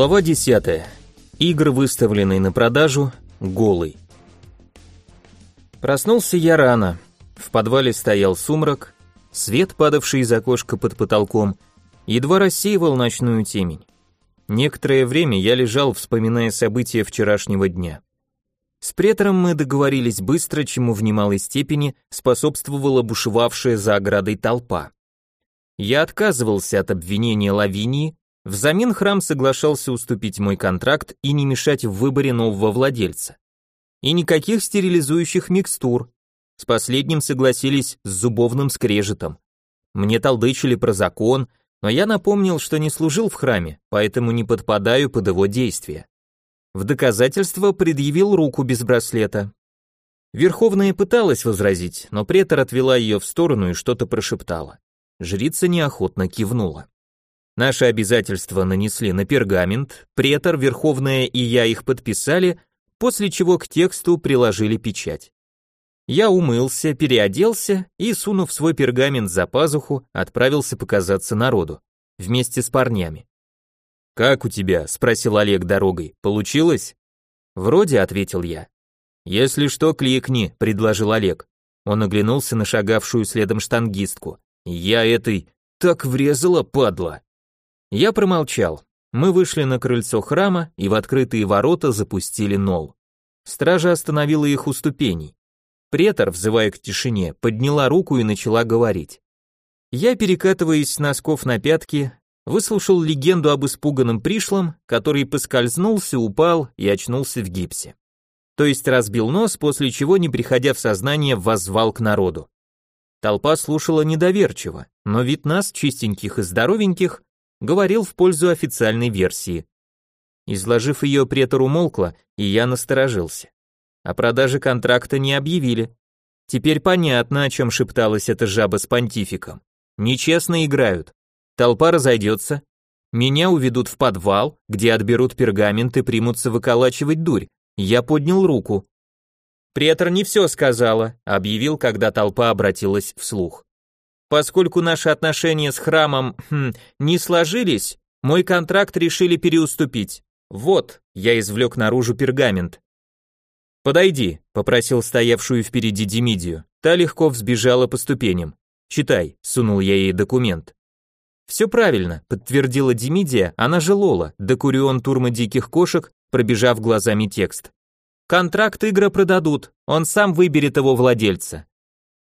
Глава 10. Игры, выставленные на продажу, голый. Проснулся я рано. В подвале стоял сумрак, свет, падавший из окошка под потолком, едва рассеивал ночную темень. Некоторое время я лежал, вспоминая события вчерашнего дня. С претором мы договорились быстро, чему в немалой степени способствовала бушевавшая за оградой толпа. Я отказывался от обвинения Лавинии, Взамен храм соглашался уступить мой контракт и не мешать в выборе нового владельца. И никаких стерилизующих микстур. С последним согласились с зубовным скрежетом. Мне толдычили про закон, но я напомнил, что не служил в храме, поэтому не подпадаю под его действия. В доказательство предъявил руку без браслета. Верховная пыталась возразить, но претор отвела ее в сторону и что-то прошептала. Жрица неохотно кивнула. Наши обязательства нанесли на пергамент, претор, Верховная и я их подписали, после чего к тексту приложили печать. Я умылся, переоделся и, сунув свой пергамент за пазуху, отправился показаться народу, вместе с парнями. «Как у тебя?» – спросил Олег дорогой. «Получилось?» «Вроде», – ответил я. «Если что, кликни», – предложил Олег. Он оглянулся на шагавшую следом штангистку. «Я этой так врезала, падла!» Я промолчал. Мы вышли на крыльцо храма и в открытые ворота запустили нол. Стража остановила их у ступеней. Претор, взывая к тишине, подняла руку и начала говорить. Я, перекатываясь с носков на пятки, выслушал легенду об испуганном пришлом, который поскользнулся, упал и очнулся в гипсе. То есть разбил нос, после чего, не приходя в сознание, воззвал к народу. Толпа слушала недоверчиво, но вид нас, чистеньких и здоровеньких, говорил в пользу официальной версии. Изложив ее, претор умолкла, и я насторожился. О продаже контракта не объявили. Теперь понятно, о чем шепталась эта жаба с понтификом. Нечестно играют. Толпа разойдется. Меня уведут в подвал, где отберут пергамент и примутся выколачивать дурь. Я поднял руку. Претор не все сказала, объявил, когда толпа обратилась вслух. Поскольку наши отношения с храмом хм, не сложились, мой контракт решили переуступить. Вот, я извлек наружу пергамент. «Подойди», — попросил стоявшую впереди Демидию. Та легко взбежала по ступеням. «Читай», — сунул я ей документ. «Все правильно», — подтвердила Демидия, она же Лола, декурион турма диких кошек, пробежав глазами текст. «Контракт Игра продадут, он сам выберет его владельца».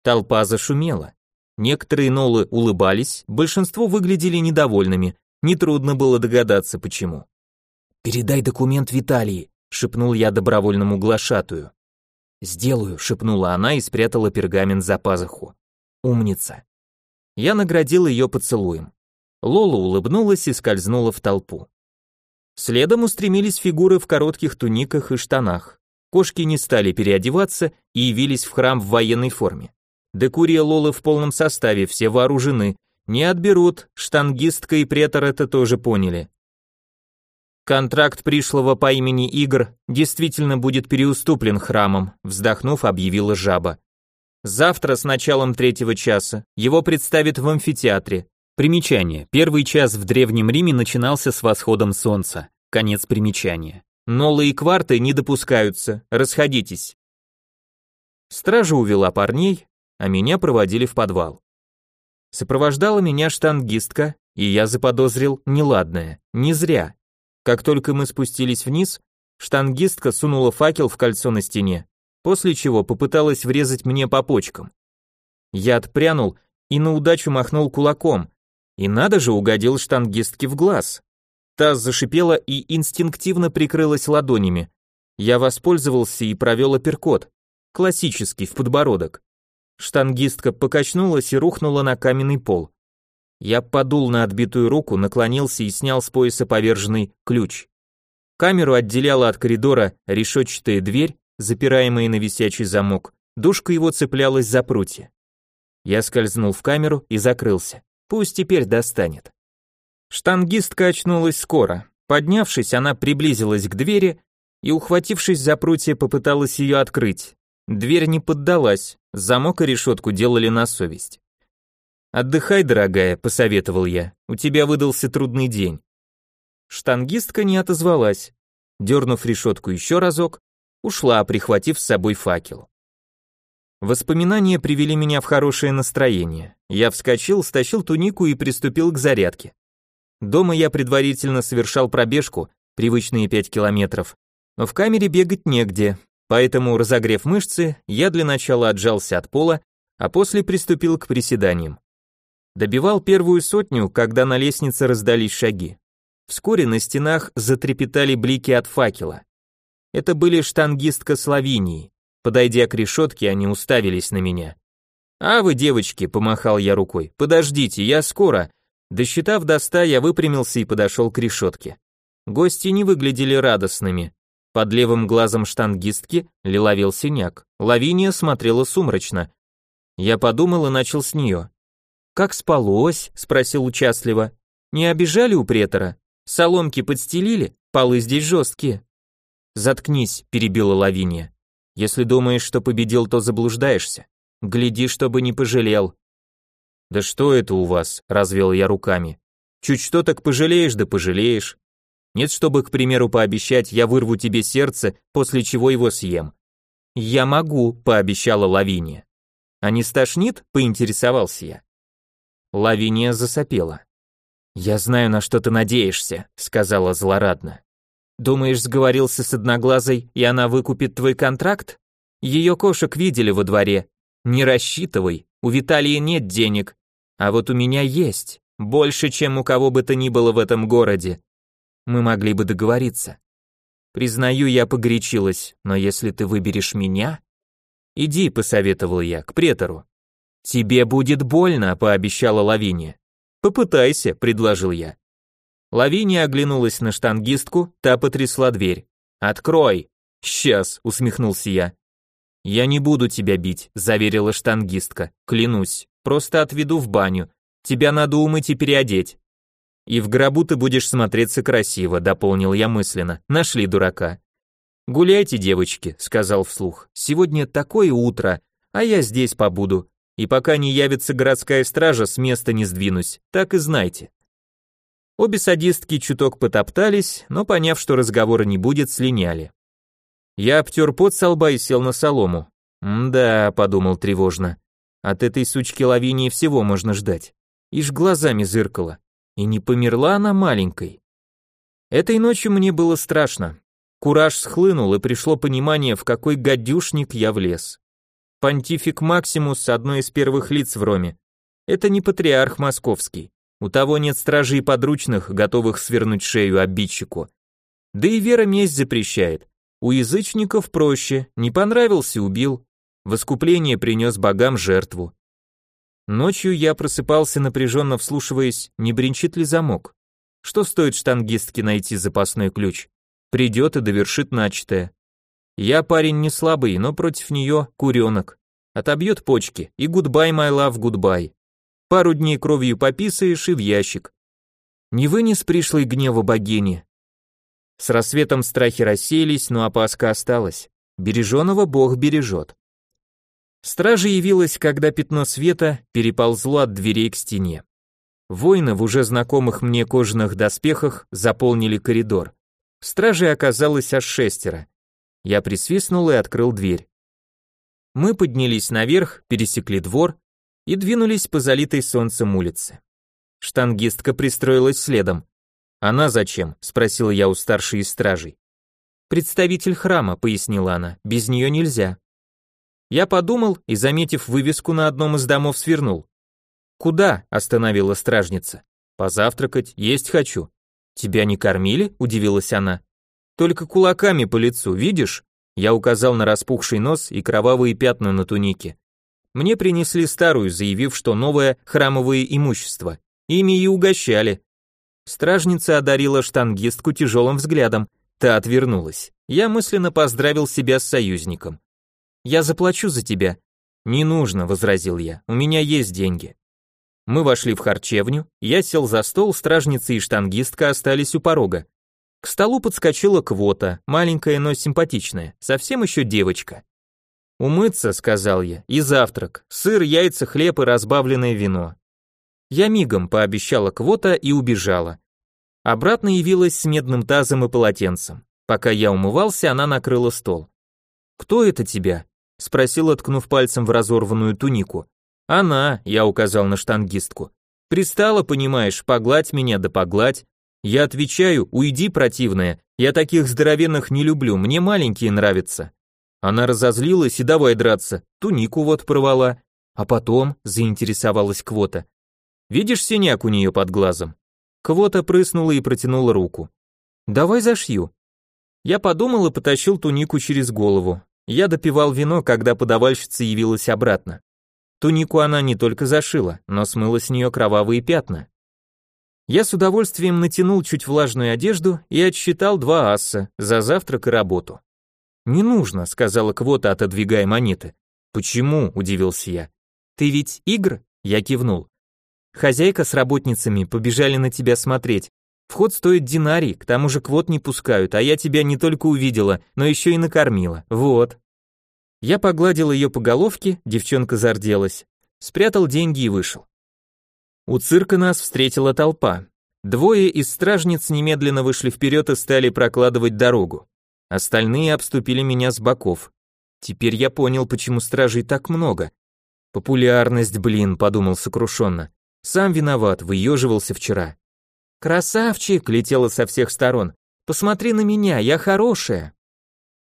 Толпа зашумела. Некоторые нолы улыбались, большинство выглядели недовольными, нетрудно было догадаться почему. «Передай документ Виталии», — шепнул я добровольному глашатую. «Сделаю», — шепнула она и спрятала пергамент за пазуху. «Умница». Я наградил ее поцелуем. Лола улыбнулась и скользнула в толпу. Следом устремились фигуры в коротких туниках и штанах. Кошки не стали переодеваться и явились в храм в военной форме. Декурия Лолы в полном составе, все вооружены. Не отберут, штангистка и претор это тоже поняли. Контракт пришлого по имени Игр действительно будет переуступлен храмом, вздохнув, объявила жаба. Завтра с началом третьего часа его представят в амфитеатре. Примечание. Первый час в Древнем Риме начинался с восходом солнца. Конец примечания. Нолы и кварты не допускаются. Расходитесь. Стража увела парней, а меня проводили в подвал. Сопровождала меня штангистка, и я заподозрил неладное, не зря. Как только мы спустились вниз, штангистка сунула факел в кольцо на стене, после чего попыталась врезать мне по почкам. Я отпрянул и на удачу махнул кулаком, и надо же угодил штангистке в глаз. Таз зашипела и инстинктивно прикрылась ладонями. Я воспользовался и провел апперкот, классический, в подбородок. Штангистка покачнулась и рухнула на каменный пол. Я подул на отбитую руку, наклонился и снял с пояса поверженный ключ. Камеру отделяла от коридора решетчатая дверь, запираемая на висячий замок. Душка его цеплялась за прутья. Я скользнул в камеру и закрылся. Пусть теперь достанет. Штангистка очнулась скоро. Поднявшись, она приблизилась к двери и, ухватившись за прутья, попыталась ее открыть. Дверь не поддалась, замок и решетку делали на совесть. «Отдыхай, дорогая», — посоветовал я, — «у тебя выдался трудный день». Штангистка не отозвалась. Дернув решетку еще разок, ушла, прихватив с собой факел. Воспоминания привели меня в хорошее настроение. Я вскочил, стащил тунику и приступил к зарядке. Дома я предварительно совершал пробежку, привычные 5 километров, но в камере бегать негде, поэтому, разогрев мышцы, я для начала отжался от пола, а после приступил к приседаниям. Добивал первую сотню, когда на лестнице раздались шаги. Вскоре на стенах затрепетали блики от факела. Это были штангистка Славинии. Подойдя к решетке, они уставились на меня. «А вы, девочки», — помахал я рукой, — «подождите, я скоро». Досчитав до ста, я выпрямился и подошел к решетке. Гости не выглядели радостными. Под левым глазом штангистки лиловел синяк. Лавиния смотрела сумрачно. Я подумал и начал с нее. «Как спалось?» — спросил участливо. «Не обижали у претора? Соломки подстелили? Полы здесь жесткие». «Заткнись», — перебила Лавиния. Если думаешь, что победил, то заблуждаешься. Гляди, чтобы не пожалел. Да что это у вас? развел я руками. Чуть что так пожалеешь, да пожалеешь. Нет, чтобы, к примеру, пообещать, я вырву тебе сердце, после чего его съем. Я могу, пообещала Лавиния. А не стошнит? поинтересовался я. Лавиния засопела. Я знаю, на что ты надеешься, сказала злорадно. Думаешь, сговорился с Одноглазой, и она выкупит твой контракт? Ее кошек видели во дворе. Не рассчитывай, у Виталии нет денег. А вот у меня есть, больше, чем у кого бы то ни было в этом городе. Мы могли бы договориться. Признаю, я погорячилась, но если ты выберешь меня... Иди, посоветовал я, к претору. Тебе будет больно, пообещала Лавиния. Попытайся, предложил я. Лавиния оглянулась на штангистку, та потрясла дверь. «Открой!» «Сейчас», — усмехнулся я. «Я не буду тебя бить», — заверила штангистка. «Клянусь, просто отведу в баню. Тебя надо умыть и переодеть». «И в гробу ты будешь смотреться красиво», — дополнил я мысленно. «Нашли дурака». «Гуляйте, девочки», — сказал вслух. «Сегодня такое утро, а я здесь побуду. И пока не явится городская стража, с места не сдвинусь. Так и знайте». Обе садистки чуток потоптались, но поняв, что разговора не будет, слиняли. Я обтер пот со лба и сел на солому. «Да», — подумал тревожно, — «от этой сучки Лавинии всего можно ждать». Ишь глазами зыркала. И не померла она маленькой. Этой ночью мне было страшно. Кураж схлынул, и пришло понимание, в какой гадюшник я влез. Понтифик Максимус — одно из первых лиц в Роме. Это не патриарх московский. У того нет стражей подручных, готовых свернуть шею обидчику. Да и вера месть запрещает. У язычников проще, не понравился убил, в искупление принес богам жертву. Ночью я просыпался напряженно вслушиваясь, не бренчит ли замок. Что стоит штангистке найти запасной ключ? Придет и довершит начатое. Я парень не слабый, но против нее куренок. Отобьет почки, и goodbye, my love, goodbye. Пару дней кровью пописаешь и в ящик. Не вынес пришлой гнева богини. С рассветом страхи рассеялись, но опаска осталась. Береженого Бог бережет. Стража явилась, когда пятно света переползло от дверей к стене. Воины в уже знакомых мне кожаных доспехах заполнили коридор. Стражей оказалось аж шестеро. Я присвистнул и открыл дверь. Мы поднялись наверх, пересекли двор и двинулись по залитой солнцем улице. Штангистка пристроилась следом. «Она зачем?» – спросил я у старшей из стражей. «Представитель храма», – пояснила она, – «без нее нельзя». Я подумал и, заметив вывеску на одном из домов, свернул. «Куда?» – остановила стражница. «Позавтракать, есть хочу». «Тебя не кормили?» – удивилась она. «Только кулаками по лицу, видишь?» Я указал на распухший нос и кровавые пятна на тунике. Мне принесли старую, заявив, что новое храмовое имущество. Ими и угощали. Стражница одарила штангистку тяжелым взглядом. Та отвернулась. Я мысленно поздравил себя с союзником. «Я заплачу за тебя». «Не нужно», — возразил я, — «у меня есть деньги». Мы вошли в харчевню, я сел за стол, стражница и штангистка остались у порога. К столу подскочила квота, маленькая, но симпатичная, совсем еще девочка. «Умыться», — сказал я, — «и завтрак, сыр, яйца, хлеб и разбавленное вино». Я мигом пообещала квота и убежала. Обратно явилась с медным тазом и полотенцем. Пока я умывался, она накрыла стол. «Кто это тебя?» — спросил, ткнув пальцем в разорванную тунику. «Она», — я указал на штангистку. «Пристала, понимаешь, погладь меня да погладь». Я отвечаю, уйди, противная, я таких здоровенных не люблю, мне маленькие нравятся. Она разозлилась и давай драться, тунику вот порвала. А потом заинтересовалась Квота. Видишь синяк у нее под глазом? Квота прыснула и протянула руку. Давай зашью. Я подумал и потащил тунику через голову. Я допивал вино, когда подавальщица явилась обратно. Тунику она не только зашила, но смыла с нее кровавые пятна. Я с удовольствием натянул чуть влажную одежду и отсчитал два асса за завтрак и работу. «Не нужно», — сказала Квота, отодвигая монеты. «Почему?» — удивился я. «Ты ведь игр?» — я кивнул. «Хозяйка с работницами побежали на тебя смотреть. Вход стоит динарий, к тому же квот не пускают, а я тебя не только увидела, но еще и накормила. Вот». Я погладил ее по головке, девчонка зарделась, спрятал деньги и вышел. У цирка нас встретила толпа. Двое из стражниц немедленно вышли вперед и стали прокладывать дорогу. Остальные обступили меня с боков. Теперь я понял, почему стражей так много. Популярность, блин, подумал сокрушенно. Сам виноват, выеживался вчера. Красавчик, летело со всех сторон. Посмотри на меня, я хорошая.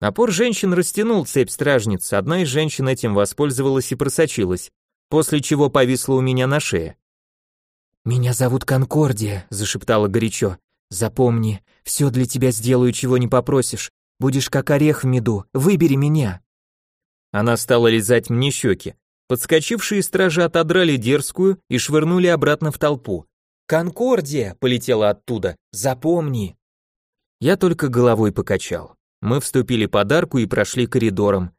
Напор женщин растянул цепь стражниц, одна из женщин этим воспользовалась и просочилась, после чего повисла у меня на шее. «Меня зовут Конкордия», — зашептала горячо. «Запомни, все для тебя сделаю, чего не попросишь. Будешь как орех в меду, выбери меня. Она стала лизать мне щеки. Подскочившие стражи отодрали дерзкую и швырнули обратно в толпу. «Конкордия!» — полетела оттуда. «Запомни!» Я только головой покачал. Мы вступили под арку и прошли коридором.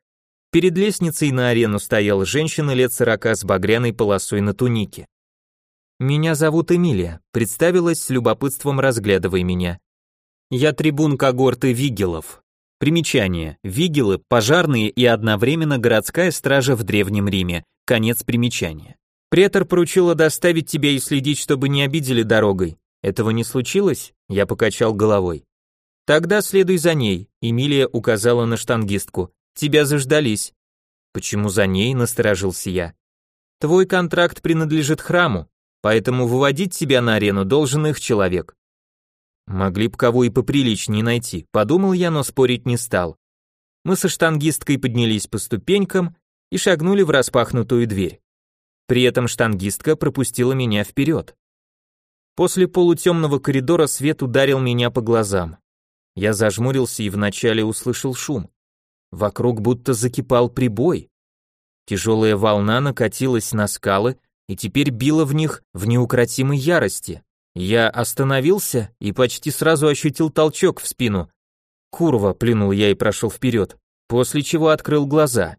Перед лестницей на арену стояла женщина лет сорока с багряной полосой на тунике. «Меня зовут Эмилия», — представилась с любопытством, разглядывая меня. «Я трибун когорты Вигелов. Примечание. Вигелы – пожарные и одновременно городская стража в Древнем Риме. Конец примечания. Претор поручила доставить тебя и следить, чтобы не обидели дорогой. Этого не случилось? Я покачал головой. Тогда следуй за ней, Эмилия указала на штангистку. Тебя заждались. Почему за ней? насторожился я. Твой контракт принадлежит храму, поэтому выводить тебя на арену должен их человек. Могли б кого и поприличнее найти, подумал я, но спорить не стал. Мы со штангисткой поднялись по ступенькам и шагнули в распахнутую дверь. При этом штангистка пропустила меня вперед. После полутемного коридора свет ударил меня по глазам. Я зажмурился и вначале услышал шум. Вокруг будто закипал прибой. Тяжелая волна накатилась на скалы и теперь била в них в неукротимой ярости. Я остановился и почти сразу ощутил толчок в спину. Курва, плюнул я и прошел вперед, после чего открыл глаза.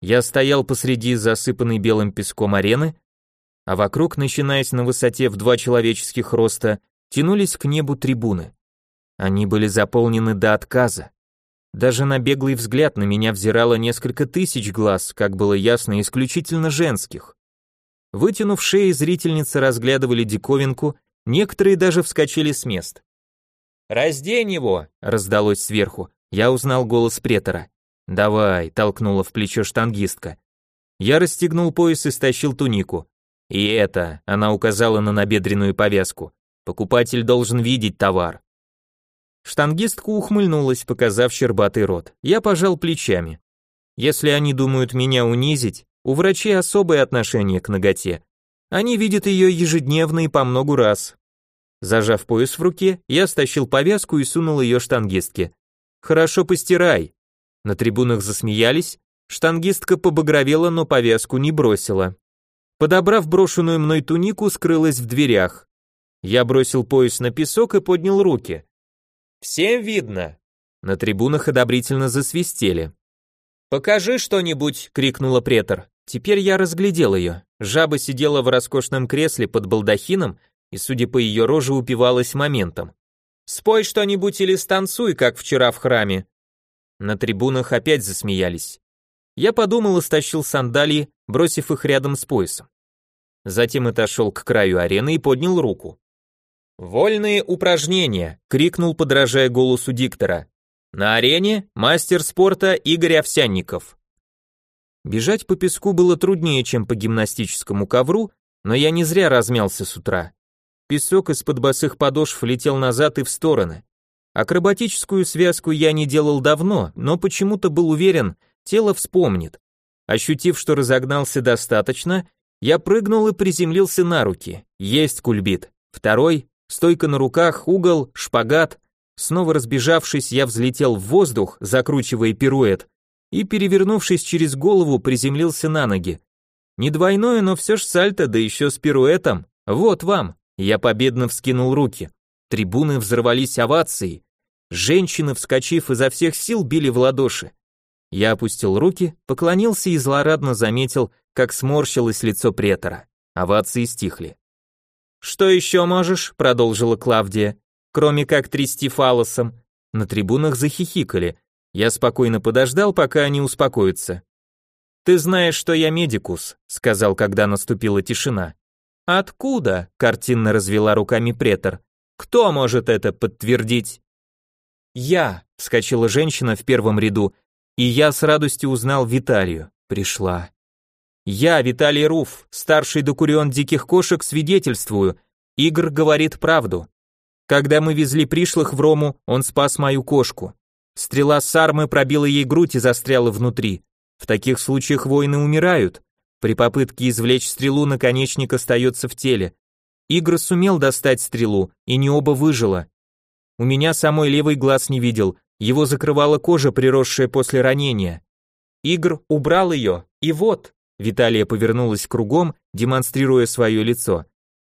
Я стоял посреди засыпанной белым песком арены, а вокруг, начинаясь на высоте в два человеческих роста, тянулись к небу трибуны. Они были заполнены до отказа. Даже на беглый взгляд на меня взирало несколько тысяч глаз, как было ясно, исключительно женских. Вытянув шеи, зрительницы разглядывали диковинку Некоторые даже вскочили с мест. «Раздень его!» — раздалось сверху. Я узнал голос претора. «Давай!» — толкнула в плечо штангистка. Я расстегнул пояс и стащил тунику. «И это!» — она указала на набедренную повязку. «Покупатель должен видеть товар». Штангистка ухмыльнулась, показав щербатый рот. Я пожал плечами. Если они думают меня унизить, у врачей особое отношение к ноготе. Они видят ее ежедневно и по многу раз. Зажав пояс в руке, я стащил повязку и сунул ее штангистке. «Хорошо постирай». На трибунах засмеялись, штангистка побагровела, но повязку не бросила. Подобрав брошенную мной тунику, скрылась в дверях. Я бросил пояс на песок и поднял руки. «Всем видно?» На трибунах одобрительно засвистели. «Покажи что-нибудь!» — крикнула претор. Теперь я разглядел ее. Жаба сидела в роскошном кресле под балдахином и, судя по ее роже, упивалась моментом. «Спой что-нибудь или станцуй, как вчера в храме». На трибунах опять засмеялись. Я подумал и стащил сандалии, бросив их рядом с поясом. Затем отошел к краю арены и поднял руку. «Вольные упражнения!» — крикнул, подражая голосу диктора. «На арене мастер спорта Игорь Овсянников». Бежать по песку было труднее, чем по гимнастическому ковру, но я не зря размялся с утра. Песок из-под босых подошв летел назад и в стороны. Акробатическую связку я не делал давно, но почему-то был уверен, тело вспомнит. Ощутив, что разогнался достаточно, я прыгнул и приземлился на руки. Есть кульбит. Второй, стойка на руках, угол, шпагат. Снова разбежавшись, я взлетел в воздух, закручивая пируэт, и, перевернувшись через голову, приземлился на ноги. Не двойное, но все ж сальто, да еще с пируэтом. Вот вам. Я победно вскинул руки. Трибуны взорвались овацией. Женщины, вскочив изо всех сил, били в ладоши. Я опустил руки, поклонился и злорадно заметил, как сморщилось лицо претора. Овации стихли. «Что еще можешь?» — продолжила Клавдия. «Кроме как трясти фалосом». На трибунах захихикали. Я спокойно подождал, пока они успокоятся. «Ты знаешь, что я медикус», — сказал, когда наступила тишина. «Откуда?» — картинно развела руками претор. «Кто может это подтвердить?» «Я», — вскочила женщина в первом ряду, и я с радостью узнал Виталию. Пришла. «Я, Виталий Руф, старший докурион диких кошек, свидетельствую. Игорь говорит правду. Когда мы везли пришлых в Рому, он спас мою кошку. Стрела сармы пробила ей грудь и застряла внутри. В таких случаях воины умирают. При попытке извлечь стрелу наконечник остается в теле. Игр сумел достать стрелу, и не оба выжило. У меня самой левый глаз не видел, его закрывала кожа, приросшая после ранения. Игр убрал ее, и вот, Виталия повернулась кругом, демонстрируя свое лицо.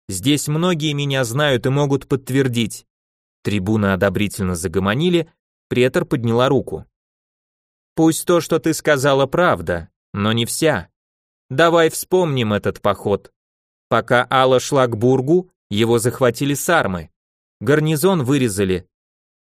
Здесь многие меня знают и могут подтвердить. Трибуна одобрительно загомонили, претор подняла руку. Пусть то, что ты сказала, правда, но не вся. Давай вспомним этот поход. Пока Алла шла к Бургу, его захватили сармы. Гарнизон вырезали.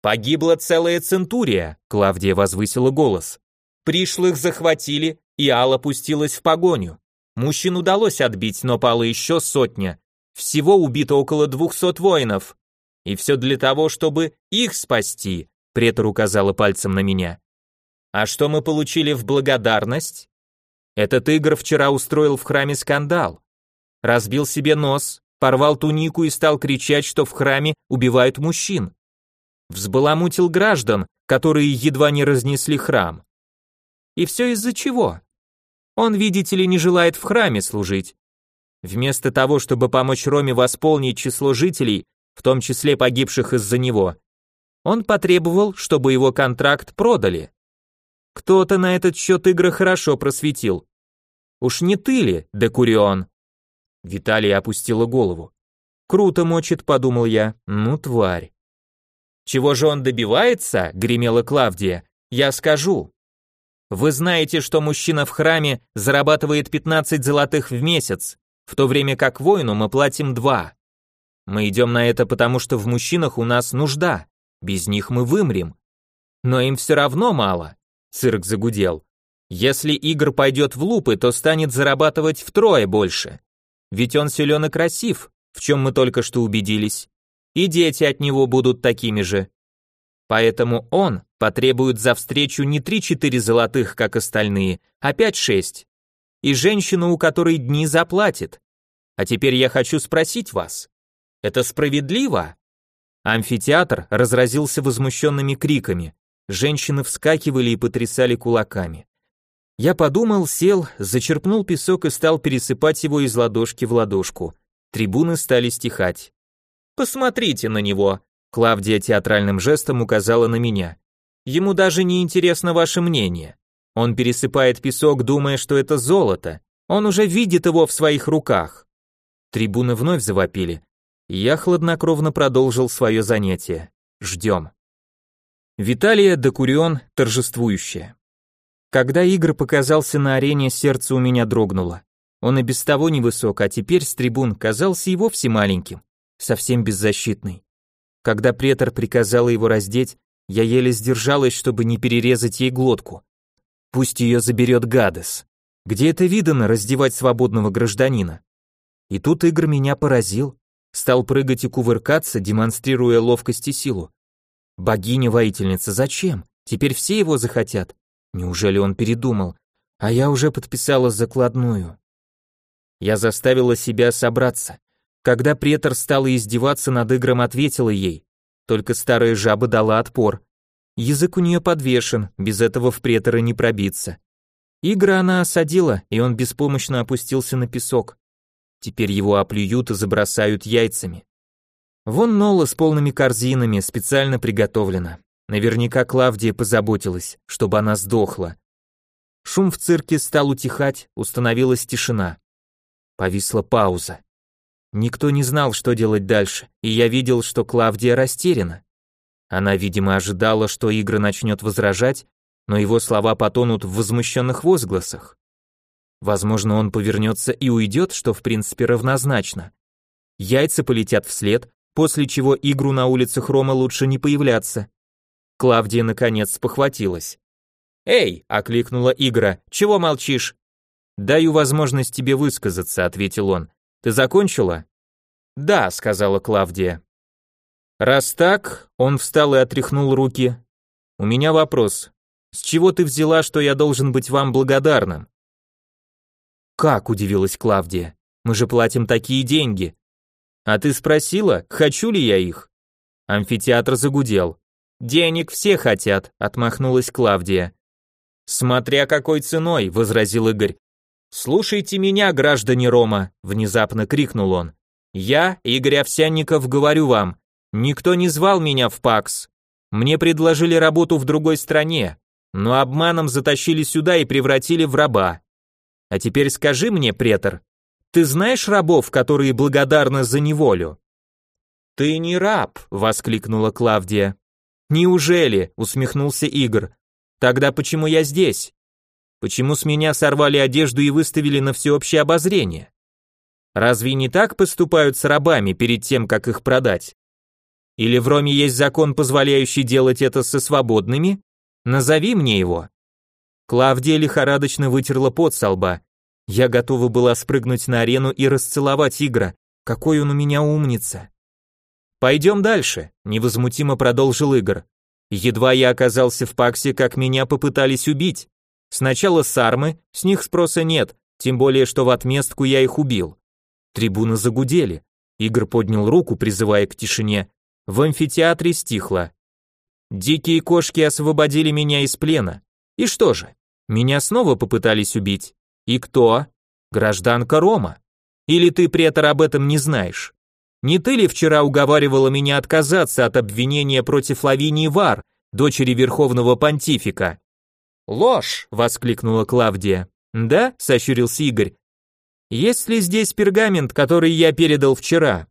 Погибла целая центурия, Клавдия возвысила голос. Пришлых захватили, и Алла пустилась в погоню. Мужчин удалось отбить, но пало еще сотня. Всего убито около двухсот воинов. И все для того, чтобы их спасти, претор указала пальцем на меня. А что мы получили в благодарность? Этот Игорь вчера устроил в храме скандал. Разбил себе нос, порвал тунику и стал кричать, что в храме убивают мужчин. Взбаламутил граждан, которые едва не разнесли храм. И все из-за чего? Он, видите ли, не желает в храме служить. Вместо того, чтобы помочь Роме восполнить число жителей, в том числе погибших из-за него, он потребовал, чтобы его контракт продали. Кто-то на этот счет игры хорошо просветил. Уж не ты ли, Декурион? Виталий опустила голову. Круто мочит, подумал я. Ну, тварь. Чего же он добивается? гремела Клавдия. Я скажу. Вы знаете, что мужчина в храме зарабатывает 15 золотых в месяц, в то время как воину мы платим 2. Мы идем на это потому, что в мужчинах у нас нужда. Без них мы вымрем. Но им все равно мало. Цирк загудел. Если Игорь пойдет в лупы, то станет зарабатывать втрое больше. Ведь он силен и красив, в чем мы только что убедились. И дети от него будут такими же. Поэтому он потребует за встречу не 3-4 золотых, как остальные, а 5-6. И женщину, у которой дни заплатит. А теперь я хочу спросить вас. Это справедливо? Амфитеатр разразился возмущенными криками. Женщины вскакивали и потрясали кулаками. Я подумал, сел, зачерпнул песок и стал пересыпать его из ладошки в ладошку. Трибуны стали стихать. «Посмотрите на него!» Клавдия театральным жестом указала на меня. «Ему даже не интересно ваше мнение. Он пересыпает песок, думая, что это золото. Он уже видит его в своих руках». Трибуны вновь завопили. Я хладнокровно продолжил свое занятие. Ждем. Виталия Докурион торжествующая. Когда Игорь показался на арене, сердце у меня дрогнуло. Он и без того невысок, а теперь с трибун казался и вовсе маленьким, совсем беззащитный. Когда претор приказала его раздеть, я еле сдержалась, чтобы не перерезать ей глотку. Пусть ее заберет Гадес. Где это видано раздевать свободного гражданина? И тут Игорь меня поразил. стал прыгать и кувыркаться, демонстрируя ловкость и силу. Богиня-воительница, зачем? Теперь все его захотят. Неужели он передумал? А я уже подписала закладную. Я заставила себя собраться. Когда претор стала издеваться над игром, ответила ей. Только старая жаба дала отпор. Язык у нее подвешен, без этого в претора не пробиться. Игра она осадила, и он беспомощно опустился на песок. Теперь его оплюют и забросают яйцами. Вон Нола с полными корзинами, специально приготовлена. Наверняка Клавдия позаботилась, чтобы она сдохла. Шум в цирке стал утихать, установилась тишина. Повисла пауза. Никто не знал, что делать дальше, и я видел, что Клавдия растеряна. Она, видимо, ожидала, что Игра начнет возражать, но его слова потонут в возмущенных возгласах. Возможно, он повернется и уйдет, что в принципе равнозначно. Яйца полетят вслед, после чего Игру на улицах Рома лучше не появляться. Клавдия наконец похватилась. «Эй!» — окликнула Игра. «Чего молчишь?» «Даю возможность тебе высказаться», — ответил он. «Ты закончила?» «Да», — сказала Клавдия. «Раз так», — он встал и отряхнул руки. «У меня вопрос. С чего ты взяла, что я должен быть вам благодарным?» «Как?» — удивилась Клавдия. «Мы же платим такие деньги». «А ты спросила, хочу ли я их?» Амфитеатр загудел. «Денег все хотят», — отмахнулась Клавдия. «Смотря какой ценой», — возразил Игорь. «Слушайте меня, граждане Рома», — внезапно крикнул он. «Я, Игорь Овсянников, говорю вам, никто не звал меня в ПАКС. Мне предложили работу в другой стране, но обманом затащили сюда и превратили в раба. А теперь скажи мне, претор, ты знаешь рабов, которые благодарны за неволю?» «Ты не раб», — воскликнула Клавдия. «Неужели?» — усмехнулся Игорь. «Тогда почему я здесь?» Почему с меня сорвали одежду и выставили на всеобщее обозрение? Разве не так поступают с рабами перед тем, как их продать? Или в Роме есть закон, позволяющий делать это со свободными? Назови мне его. Клавдия лихорадочно вытерла пот со лба. Я готова была спрыгнуть на арену и расцеловать Игра. Какой он у меня умница. Пойдем дальше, невозмутимо продолжил Игорь. Едва я оказался в Паксе, как меня попытались убить. Сначала сармы, с них спроса нет, тем более, что в отместку я их убил. Трибуны загудели. Игорь поднял руку, призывая к тишине. В амфитеатре стихло. Дикие кошки освободили меня из плена. И что же? Меня снова попытались убить. И кто? Гражданка Рома. Или ты, претор, об этом не знаешь? Не ты ли вчера уговаривала меня отказаться от обвинения против Лавинии Вар, дочери Верховного Понтифика? «Ложь!» — воскликнула Клавдия. «Да?» — сощурился Игорь. «Есть ли здесь пергамент, который я передал вчера?»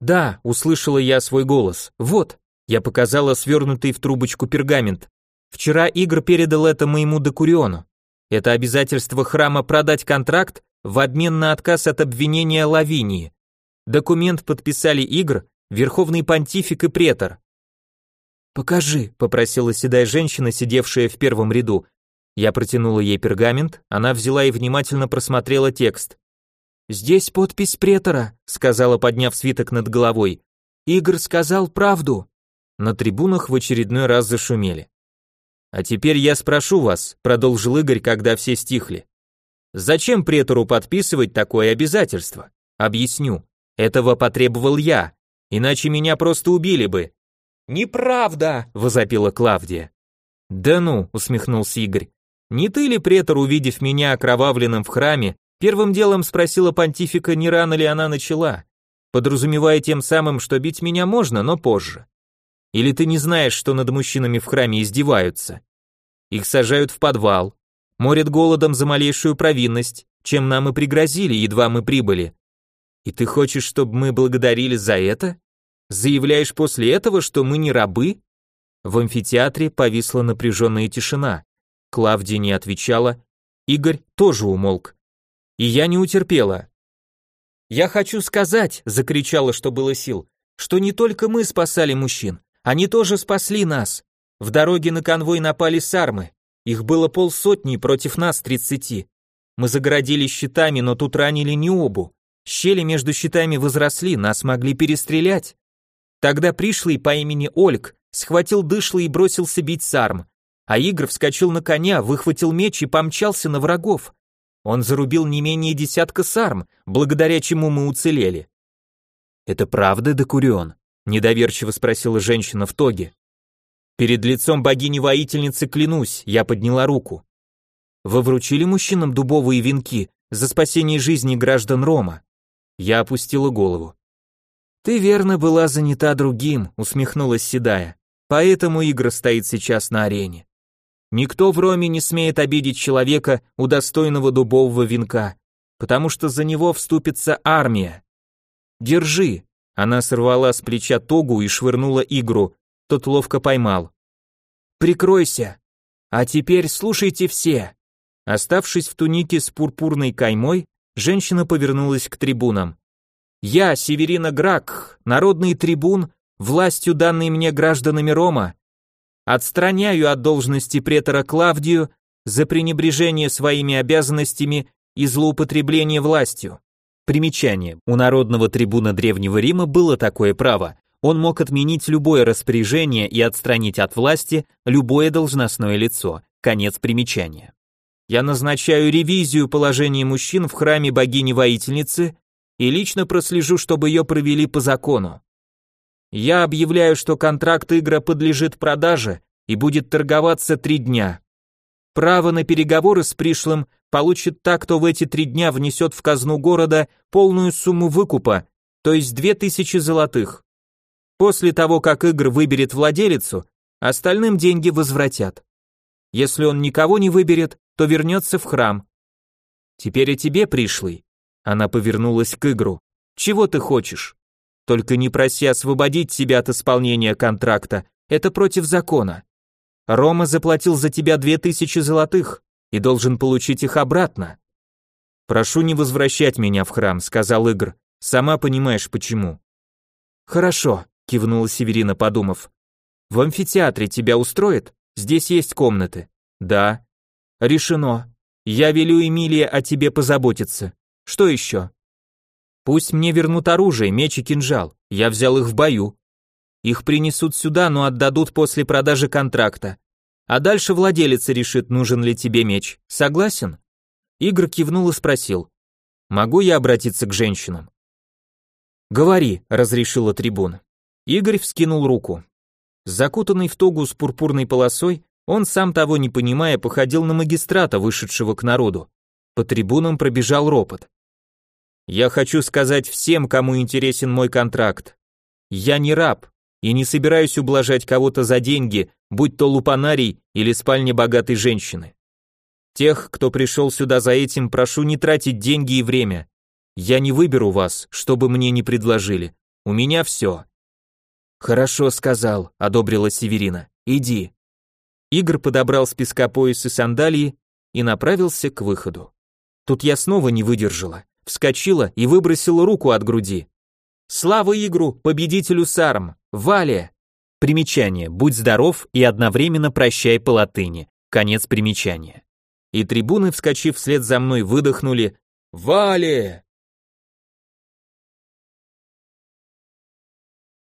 «Да», — услышала я свой голос. «Вот». Я показала свернутый в трубочку пергамент. Вчера Игорь передал это моему докуриону. Это обязательство храма продать контракт в обмен на отказ от обвинения Лавинии. Документ подписали Игорь, Верховный понтифик и претор. «Покажи», — попросила седая женщина, сидевшая в первом ряду. Я протянула ей пергамент, она взяла и внимательно просмотрела текст. «Здесь подпись претора», — сказала, подняв свиток над головой. «Игорь сказал правду». На трибунах в очередной раз зашумели. «А теперь я спрошу вас», — продолжил Игорь, когда все стихли. «Зачем претору подписывать такое обязательство? Объясню. Этого потребовал я, иначе меня просто убили бы. «Неправда!» – возопила Клавдия. «Да ну!» – усмехнулся Игорь. «Не ты ли, претор, увидев меня окровавленным в храме, первым делом спросила понтифика, не рано ли она начала, подразумевая тем самым, что бить меня можно, но позже? Или ты не знаешь, что над мужчинами в храме издеваются? Их сажают в подвал, морят голодом за малейшую провинность, чем нам и пригрозили, едва мы прибыли. И ты хочешь, чтобы мы благодарили за это? Заявляешь после этого, что мы не рабы? В амфитеатре повисла напряженная тишина. Клавдия не отвечала, Игорь тоже умолк. И я не утерпела. «Я хочу сказать», — закричала, что было сил, «что не только мы спасали мужчин, они тоже спасли нас. В дороге на конвой напали сармы. Их было полсотни против нас тридцати. Мы загородили щитами, но тут ранили не обу. Щели между щитами возросли, нас могли перестрелять. Тогда пришлый по имени Ольг схватил дышло и бросился бить сарм, а Игр вскочил на коня, выхватил меч и помчался на врагов. Он зарубил не менее десятка сарм, благодаря чему мы уцелели. «Это правда, Декурион?» — недоверчиво спросила женщина в тоге. «Перед лицом богини-воительницы клянусь», — я подняла руку. «Вы вручили мужчинам дубовые венки за спасение жизни граждан Рома?» Я опустила голову. «Ты верно была занята другим», — усмехнулась Седая. «Поэтому Игра стоит сейчас на арене. Никто в Роме не смеет обидеть человека, удостоенного дубового венка, потому что за него вступится армия. Держи. Она сорвала с плеча тогу и швырнула игру. Тот ловко поймал. Прикройся. А теперь слушайте все. Оставшись в тунике с пурпурной каймой, женщина повернулась к трибунам. Я, Северина Грак, народный трибун, властью данной мне гражданами Рома, Отстраняю от должности претора Клавдию за пренебрежение своими обязанностями и злоупотребление властью. Примечание. У народного трибуна Древнего Рима было такое право. Он мог отменить любое распоряжение и отстранить от власти любое должностное лицо. Конец примечания. Я назначаю ревизию положения мужчин в храме богини-воительницы и лично прослежу, чтобы ее провели по закону. Я объявляю, что контракт игра подлежит продаже и будет торговаться три дня. Право на переговоры с пришлым получит та, кто в эти три дня внесет в казну города полную сумму выкупа, то есть две тысячи золотых. После того, как игр выберет владелицу, остальным деньги возвратят. Если он никого не выберет, то вернется в храм. Теперь и тебе пришлый. Она повернулась к игру. Чего ты хочешь? Только не проси освободить себя от исполнения контракта, это против закона. Рома заплатил за тебя две тысячи золотых и должен получить их обратно. Прошу не возвращать меня в храм, сказал Игр. Сама понимаешь почему. Хорошо, кивнула Северина, подумав. В амфитеатре тебя устроит? Здесь есть комнаты. Да. Решено. Я велю Эмилии о тебе позаботиться. Что еще? Пусть мне вернут оружие, меч и кинжал. Я взял их в бою. Их принесут сюда, но отдадут после продажи контракта. А дальше владелец решит, нужен ли тебе меч. Согласен? Игорь кивнул и спросил. Могу я обратиться к женщинам? Говори, разрешила трибуна. Игорь вскинул руку. Закутанный в тогу с пурпурной полосой, он сам того не понимая походил на магистрата, вышедшего к народу. По трибунам пробежал ропот. Я хочу сказать всем, кому интересен мой контракт. Я не раб и не собираюсь ублажать кого-то за деньги, будь то лупанарий или спальня богатой женщины. Тех, кто пришел сюда за этим, прошу не тратить деньги и время. Я не выберу вас, что бы мне ни предложили. У меня все. Хорошо сказал, одобрила Северина. Иди. Игорь подобрал с песка пояс и сандалии и направился к выходу. Тут я снова не выдержала вскочила и выбросила руку от груди. Слава игру, победителю Сарм, Вале! Примечание, будь здоров и одновременно прощай по латыни. Конец примечания. И трибуны, вскочив вслед за мной, выдохнули «Вале!»